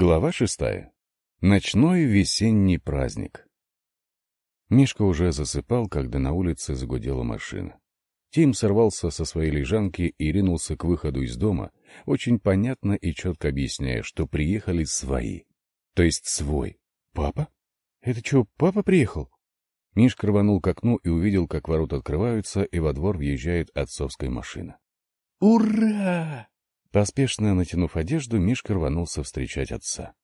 Глава шестая. Ночной весенний праздник. Мишка уже засыпал, когда на улице загудела машина. Тим сорвался со своей лежанки и ринулся к выходу из дома, очень понятно и четко объясняя, что приехали свои. То есть свой. «Папа? Это что, папа приехал?» Мишка рванул к окну и увидел, как ворота открываются, и во двор въезжает отцовская машина. «Ура!» Поспешно натянув одежду, Мишка рванулся встречать отца.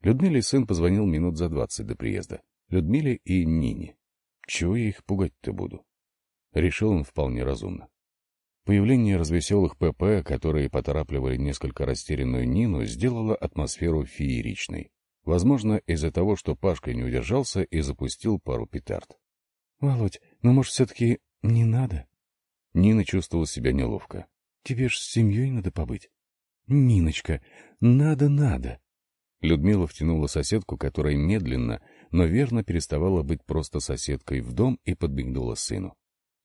Людмиле сын позвонил минут за двадцать до приезда. Людмиле и Нине. Чего я их пугать-то буду? Решил он вполне разумно. Появление развеселых ПП, которые поторапливали несколько растерянную Нину, сделало атмосферу фееричной. Возможно, из-за того, что Пашка не удержался и запустил пару петард. — Володь, ну, может, все-таки не надо? Нина чувствовала себя неловко. Тебе ж с семьей надо побыть. Ниночка, надо-надо. Людмила втянула соседку, которая медленно, но верно переставала быть просто соседкой в дом и подбегнула сыну.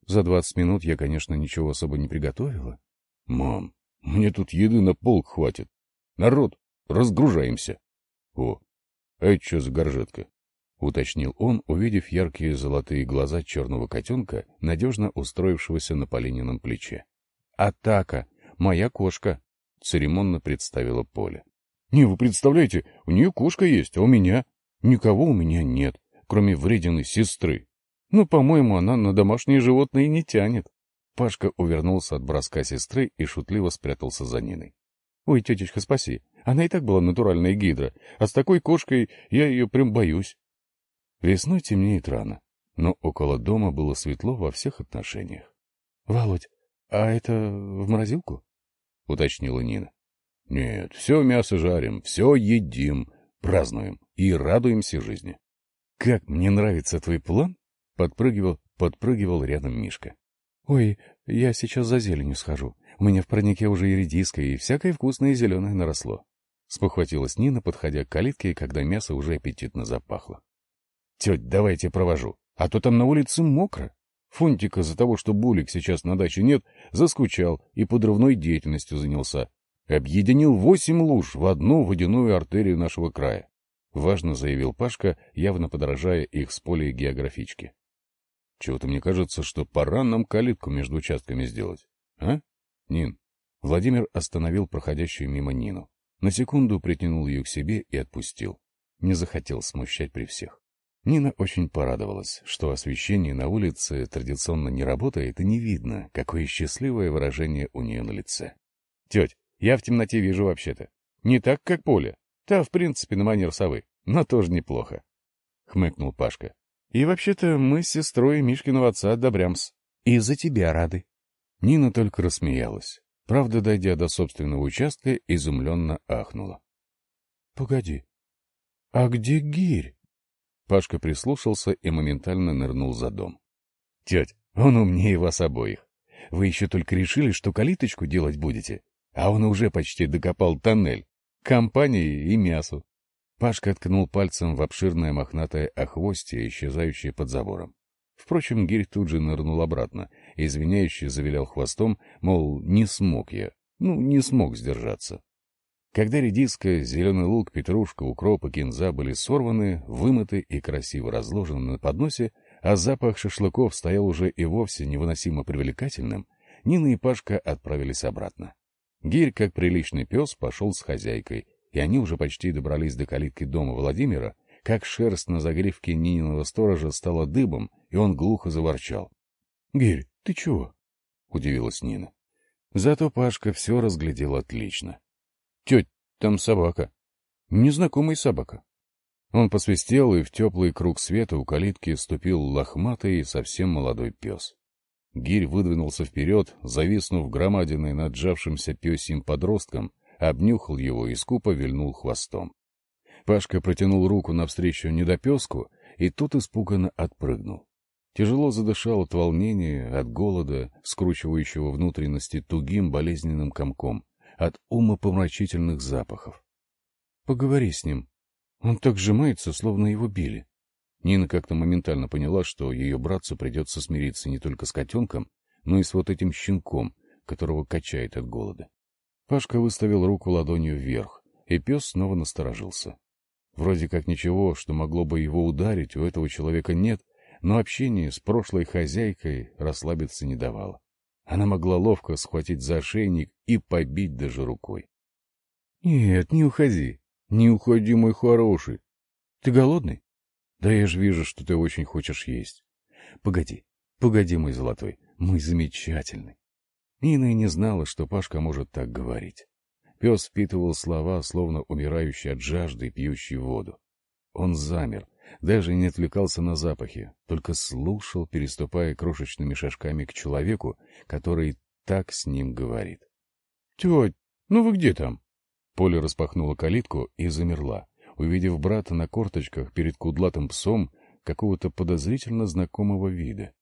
За двадцать минут я, конечно, ничего особо не приготовила. — Мам, мне тут еды на полк хватит. Народ, разгружаемся. — О, а это что за горжетка? — уточнил он, увидев яркие золотые глаза черного котенка, надежно устроившегося на Полинином плече. «Атака! Моя кошка!» — церемонно представила Поля. «Не, вы представляете, у нее кошка есть, а у меня...» «Никого у меня нет, кроме врединой сестры. Ну, по-моему, она на домашние животные не тянет». Пашка увернулся от броска сестры и шутливо спрятался за Ниной. «Ой, тетечка, спаси. Она и так была натуральная гидра, а с такой кошкой я ее прям боюсь». Весной темнеет рано, но около дома было светло во всех отношениях. — Володь, «А это в морозилку?» — уточнила Нина. «Нет, все мясо жарим, все едим, празднуем и радуемся жизни». «Как мне нравится твой план!» — подпрыгивал, подпрыгивал рядом Мишка. «Ой, я сейчас за зеленью схожу. У меня в парнике уже и редиска, и всякое вкусное зеленое наросло». Спохватилась Нина, подходя к калитке, когда мясо уже аппетитно запахло. «Теть, давайте провожу, а то там на улице мокро». Фунтик из-за того, что Булик сейчас на даче нет, заскучал и подрывной деятельностью занялся. Объединил восемь луж в одну водяную артерию нашего края. Важно заявил Пашка, явно подражая их с полей географички. Чего-то мне кажется, что пора нам калитку между участками сделать. А? Нин. Владимир остановил проходящую мимо Нину. На секунду притянул ее к себе и отпустил. Не захотел смущать при всех. Нина очень порадовалась, что освещение на улице традиционно не работает и не видно, какое счастливое выражение у нее на лице. — Теть, я в темноте вижу вообще-то. Не так, как Поля. Та, в принципе, на манер совы, но тоже неплохо. — хмыкнул Пашка. — И вообще-то мы с сестрой Мишкиного отца одобрямс. И за тебя рады. Нина только рассмеялась. Правда, дойдя до собственного участка, изумленно ахнула. — Погоди, а где гирь? Пашка прислушался и моментально нырнул за дом. — Теть, он умнее вас обоих. Вы еще только решили, что калиточку делать будете, а он уже почти докопал тоннель, компании и мясу. Пашка ткнул пальцем в обширное мохнатое охвостье, исчезающее под забором. Впрочем, гирь тут же нырнул обратно, извиняюще завилял хвостом, мол, не смог я, ну, не смог сдержаться. Когда редиска, зеленый лук, петрушка, укроп и кинза были сорваны, вымыты и красиво разложены на подносе, а запах шашлыков стоял уже и вовсе невыносимо привлекательным, Нина и Пашка отправились обратно. Гирь, как приличный пес, пошел с хозяйкой, и они уже почти добрались до калитки дома Владимира, как шерсть на загривке Нининого сторожа стала дыбом, и он глухо заворчал. — Гирь, ты чего? — удивилась Нина. Зато Пашка все разглядел отлично. Теть, там собака. Незнакомый собака. Он посвистел, и в теплый круг света у калитки вступил лохматый и совсем молодой пес. Гирь выдвинулся вперед, зависнув громадиной над сжавшимся пёсьим подростком, обнюхал его и скупо вильнул хвостом. Пашка протянул руку навстречу недопеску, и тут испуганно отпрыгнул. Тяжело задышал от волнения, от голода, скручивающего внутренности тугим болезненным комком, от умопомрачительных запахов. Поговори с ним. Он так сжимается, словно его били. Нина как-то моментально поняла, что ее братцу придется смириться не только с котенком, но и с вот этим щенком, которого качает от голода. Пашка выставил руку ладонью вверх, и пес снова насторожился. Вроде как ничего, что могло бы его ударить, у этого человека нет, но общение с прошлой хозяйкой расслабиться не давало. Она могла ловко схватить за ошейник и побить даже рукой. — Нет, не уходи. Не уходи, мой хороший. Ты голодный? Да я же вижу, что ты очень хочешь есть. Погоди, погоди, мой золотой, мой замечательный. Нина и не знала, что Пашка может так говорить. Пес впитывал слова, словно умирающий от жажды, пьющий воду. Он замер, даже не отвлекался на запахи, только слушал, переступая крошечными шажками к человеку, который так с ним говорит. — Теть, ну вы где там? Поля распахнула калитку и замерла, увидев брата на корточках перед кудлатым псом какого-то подозрительно знакомого вида.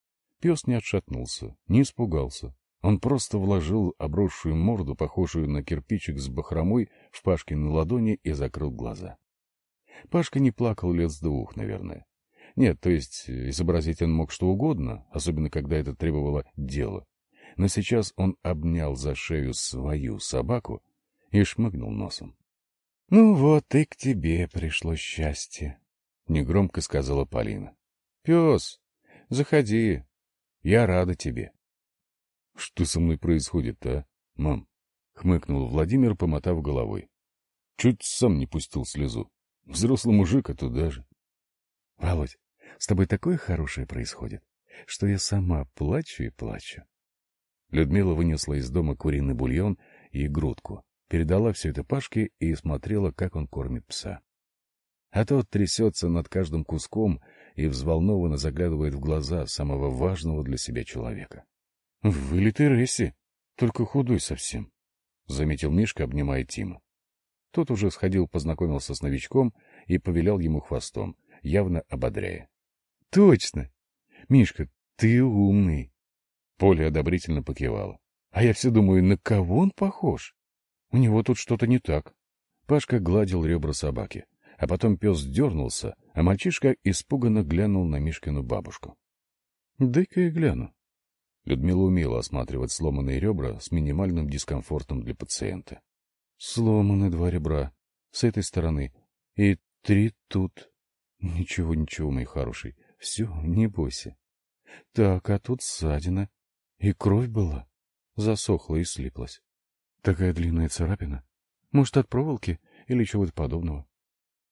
Пес не отшатнулся, не испугался. Он просто вложил обросшую морду, похожую на кирпичик с бахромой, в Пашкины ладони и закрыл глаза. Пашка не плакал лет с двух, наверное. Нет, то есть изобразить он мог что угодно, особенно когда это требовало дела. Но сейчас он обнял за шею свою собаку и шмыгнул носом. — Ну вот и к тебе пришло счастье, — негромко сказала Полина. — Пес, заходи, я рада тебе. — Что со мной происходит-то, а, мам? — хмыкнул Владимир, помотав головой. Чуть сам не пустил слезу. Взрослый мужик, а туда же. — Володь, с тобой такое хорошее происходит, что я сама плачу и плачу. Людмила вынесла из дома куриный бульон и грудку, передала все это Пашке и смотрела, как он кормит пса. А тот трясется над каждым куском и взволнованно заглядывает в глаза самого важного для себя человека. — Вылитый Ресси, только худой совсем, — заметил Мишка, обнимая Тима. Тот уже сходил, познакомился с новичком и повелял ему хвостом, явно ободряя. — Точно! Мишка, ты умный! Поля одобрительно покивала. — А я все думаю, на кого он похож? У него тут что-то не так. Пашка гладил ребра собаки, а потом пес дернулся, а мальчишка испуганно глянул на Мишкину бабушку. — Дай-ка я гляну. Людмила умела осматривать сломанные ребра с минимальным дискомфортом для пациента. Сломаны два ребра. С этой стороны. И три тут. Ничего, ничего, мой хороший. Все, не бойся. Так, а тут ссадина. И кровь была. Засохла и слиплась. Такая длинная царапина. Может, от проволоки или чего-то подобного.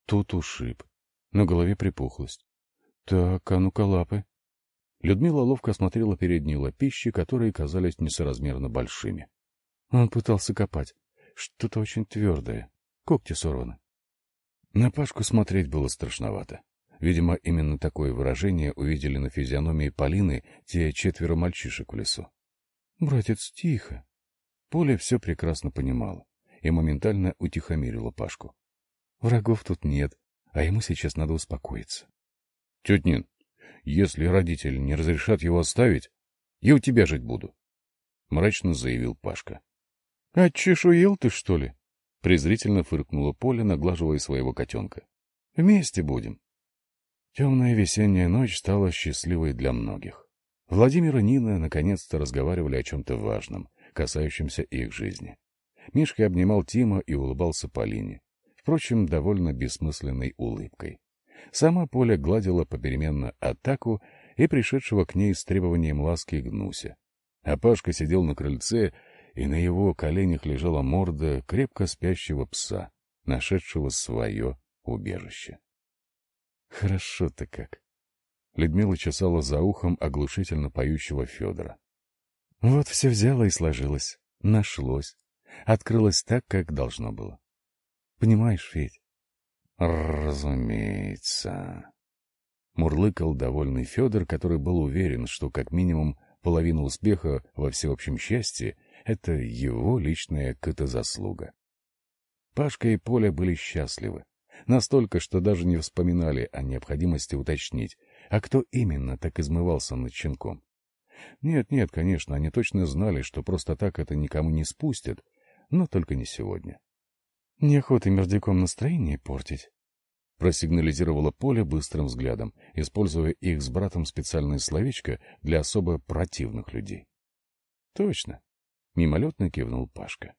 Тут ушиб. На голове припухлость. Так, а ну-ка лапы. Людмила ловко осмотрела передние лапищи, которые казались несоразмерно большими. Он пытался копать. Что-то очень твердое. Когти сорваны. На Пашку смотреть было страшновато. Видимо, именно такое выражение увидели на физиономии Полины те четверо мальчишек в лесу. — Братец, тихо. Поля все прекрасно понимала и моментально утихомирила Пашку. Врагов тут нет, а ему сейчас надо успокоиться. — Тетя Нин, если родители не разрешат его оставить, я у тебя жить буду, — мрачно заявил Пашка. — Отчешуил ты, что ли? — презрительно фыркнула Поля, наглаживая своего котенка. — Вместе будем. Темная весенняя ночь стала счастливой для многих. Владимир и Нина наконец-то разговаривали о чем-то важном, касающемся их жизни. Мишка обнимал Тима и улыбался Полине, впрочем, довольно бессмысленной улыбкой. Сама Поля гладила попеременно атаку и пришедшего к ней с требованием ласки гнуся. А Пашка сидел на крыльце и на его коленях лежала морда крепко спящего пса, нашедшего свое убежище. Хорошо-то как. Людмила чесала за ухом оглушительно поющего Федора. Вот все взяло и сложилось, нашлось, открылось так, как должно было. Понимаешь, Федь? Разумеется. Мурлыкал довольный Федор, который был уверен, что как минимум половина успеха во всеобщем счастье это его личная ката-заслуга. Пашка и Поля были счастливы. Настолько, что даже не вспоминали о необходимости уточнить, а кто именно так измывался над щенком. Нет, нет, конечно, они точно знали, что просто так это никому не спустят, но только не сегодня. Неохота мердяком настроение портить. Просигнализировала Поля быстрым взглядом, используя их с братом специальное словечко для особо противных людей. Точно. Мимолетно кивнул Пашка.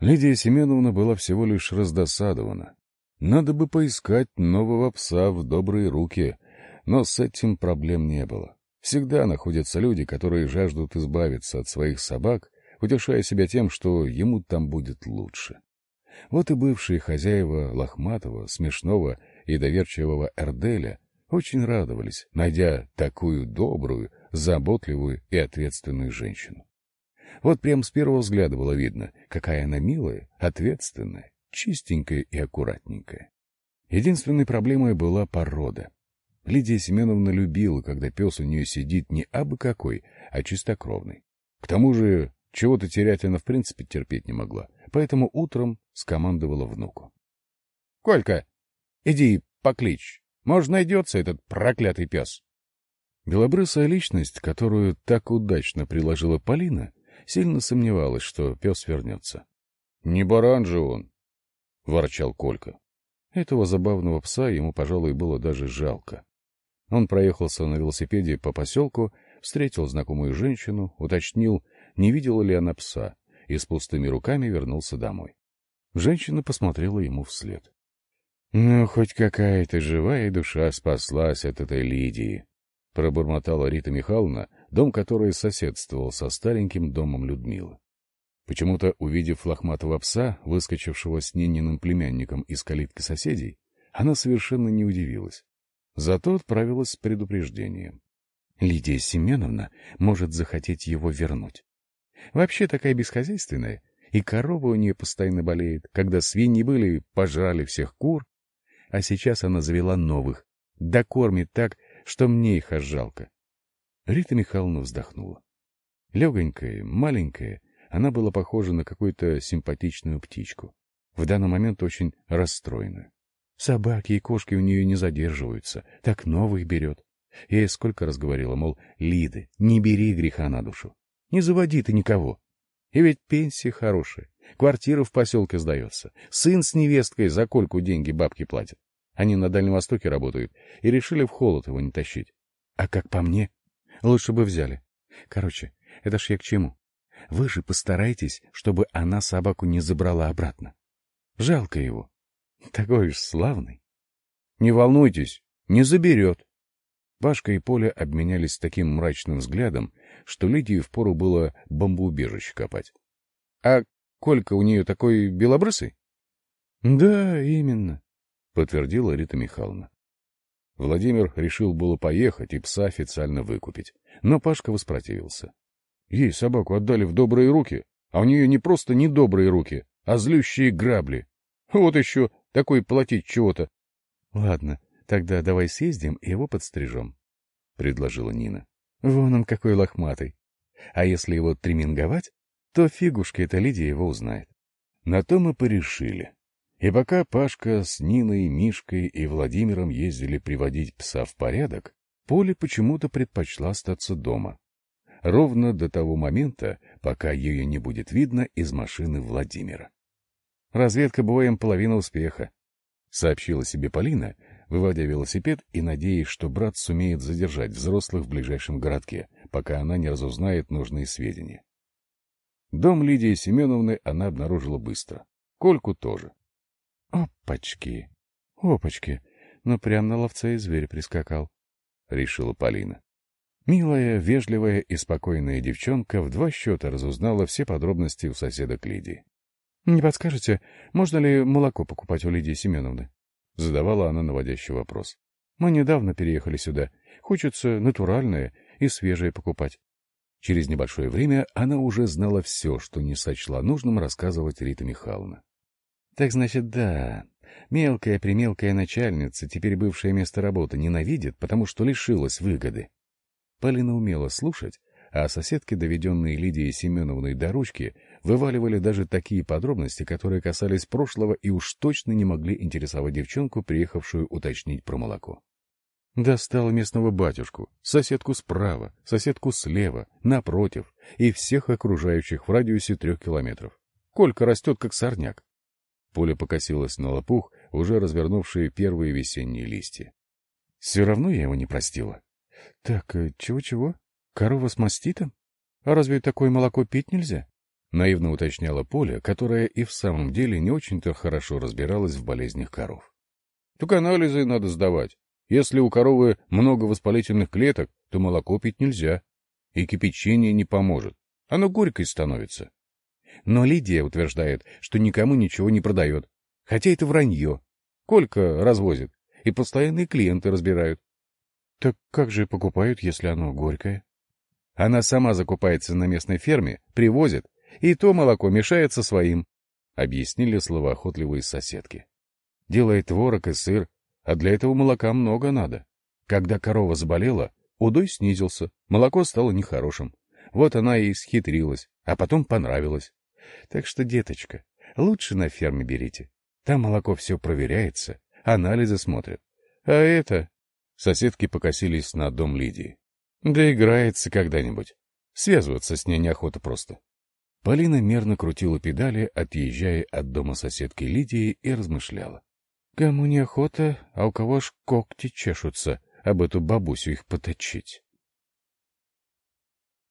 Лидия Семеновна была всего лишь раздосадована. Надо бы поискать нового пса в добрые руки, но с этим проблем не было. Всегда находятся люди, которые жаждут избавиться от своих собак, утешая себя тем, что ему там будет лучше. Вот и бывшие хозяева лохматого, смешного и доверчивого Эрделя очень радовались, найдя такую добрую, заботливую и ответственную женщину. Вот прям с первого взгляда было видно, какая она милая, ответственная, чистенькая и аккуратненькая. Единственной проблемой была порода. Лидия Семеновна любила, когда пес у нее сидит не абы какой, а чистокровный. К тому же, чего-то терять она в принципе терпеть не могла, поэтому утром скомандовала внуку. — Колька, иди покличь, может, найдется этот проклятый пес. Белобрысая личность, которую так удачно приложила Полина, сильно сомневалась, что пес вернется. — Не баран же он! — ворчал Колька. Этого забавного пса ему, пожалуй, было даже жалко. Он проехался на велосипеде по поселку, встретил знакомую женщину, уточнил, не видела ли она пса, и с пустыми руками вернулся домой. Женщина посмотрела ему вслед. — Ну, хоть какая-то живая душа спаслась от этой Лидии, — пробормотала Рита Михайловна, дом которой соседствовал со стареньким домом Людмилы. Почему-то, увидев лохматого пса, выскочившего с Нининым племянником из калитки соседей, она совершенно не удивилась. Зато отправилась с предупреждением. Лидия Семеновна может захотеть его вернуть. Вообще такая бесхозяйственная, и корова у нее постоянно болеет. Когда свиньи были, пожрали всех кур, а сейчас она завела новых, да кормит так, что мне их аж жалко. Рита Михайловна вздохнула. Легонькая, маленькая, она была похожа на какую-то симпатичную птичку. В данный момент очень расстроенную. Собаки и кошки у нее не задерживаются, так новых берет. Я ей сколько раз говорила, мол, Лиды, не бери греха на душу. Не заводи ты никого. И ведь пенсия хорошая, квартира в поселке сдается, сын с невесткой за кольку деньги бабки платят. Они на Дальнем Востоке работают и решили в холод его не тащить. А как по мне, лучше бы взяли. Короче, это ж я к чему? Вы же постарайтесь, чтобы она собаку не забрала обратно. Жалко его. Такой уж славный. Не волнуйтесь, не заберет. Пашка и Поля обменялись таким мрачным взглядом, что Лидии впору было бомбоубежище копать. — А Колька у нее такой белобрысый? — Да, именно, — подтвердила Рита Михайловна. Владимир решил было поехать и пса официально выкупить, но Пашка воспротивился. Ей собаку отдали в добрые руки, а у нее не просто недобрые руки, а злющие грабли. Вот еще такой платить чего-то. — Ладно, тогда давай съездим и его подстрижем, — предложила Нина. — Вон он какой лохматый. А если его треминговать, то фигушка эта Лидия его узнает. На то мы порешили. И пока Пашка с Ниной, Мишкой и Владимиром ездили приводить пса в порядок, Поля почему-то предпочла остаться дома. Ровно до того момента, пока ее не будет видно из машины Владимира. Разведка боем половина успеха, — сообщила себе Полина, выводя велосипед и надеясь, что брат сумеет задержать взрослых в ближайшем городке, пока она не разузнает нужные сведения. Дом Лидии Семеновны она обнаружила быстро. Кольку тоже. «Опачки! Опачки! Ну, прям на ловца и зверь прискакал», — решила Полина. Милая, вежливая и спокойная девчонка в два счета разузнала все подробности у соседок Лидии. — Не подскажете, можно ли молоко покупать у Лидии Семеновны? — задавала она наводящий вопрос. — Мы недавно переехали сюда. Хочется натуральное и свежее покупать. Через небольшое время она уже знала все, что не сочла нужным рассказывать Рита Михайловна. Так значит, да, мелкая-примелкая начальница, теперь бывшее место работы, ненавидит, потому что лишилась выгоды. Полина умела слушать, а соседки, доведенные Лидией Семеновной до ручки, вываливали даже такие подробности, которые касались прошлого и уж точно не могли интересовать девчонку, приехавшую уточнить про молоко. Достал местного батюшку, соседку справа, соседку слева, напротив и всех окружающих в радиусе трех километров. Колька растет, как сорняк. Поля покосилась на лопух, уже развернувшие первые весенние листья. Все равно я его не простила. Так, э, чего-чего? Корова с маститом? А разве такое молоко пить нельзя? Наивно уточняла Поля, которая и в самом деле не очень-то хорошо разбиралась в болезнях коров. — Так анализы надо сдавать. Если у коровы много воспалительных клеток, то молоко пить нельзя. И кипячение не поможет. Оно горькой становится. Но Лидия утверждает, что никому ничего не продает. Хотя это вранье. Колька развозит, и постоянные клиенты разбирают. — Так как же покупают, если оно горькое? Она сама закупается на местной ферме, привозит, и то молоко мешается своим, — объяснили словоохотливые соседки. Делает творог и сыр, а для этого молока много надо. Когда корова заболела, удой снизился, молоко стало нехорошим. Вот она и схитрилась, а потом понравилось. Так что, деточка, лучше на ферме берите. Там молоко все проверяется, анализы смотрят. А это... Соседки покосились на дом Лидии. Да играется когда-нибудь. Связываться с ней неохота просто. Полина мерно крутила педали, отъезжая от дома соседки Лидии, и размышляла. Кому неохота, а у кого ж когти чешутся, об эту бабусю их поточить.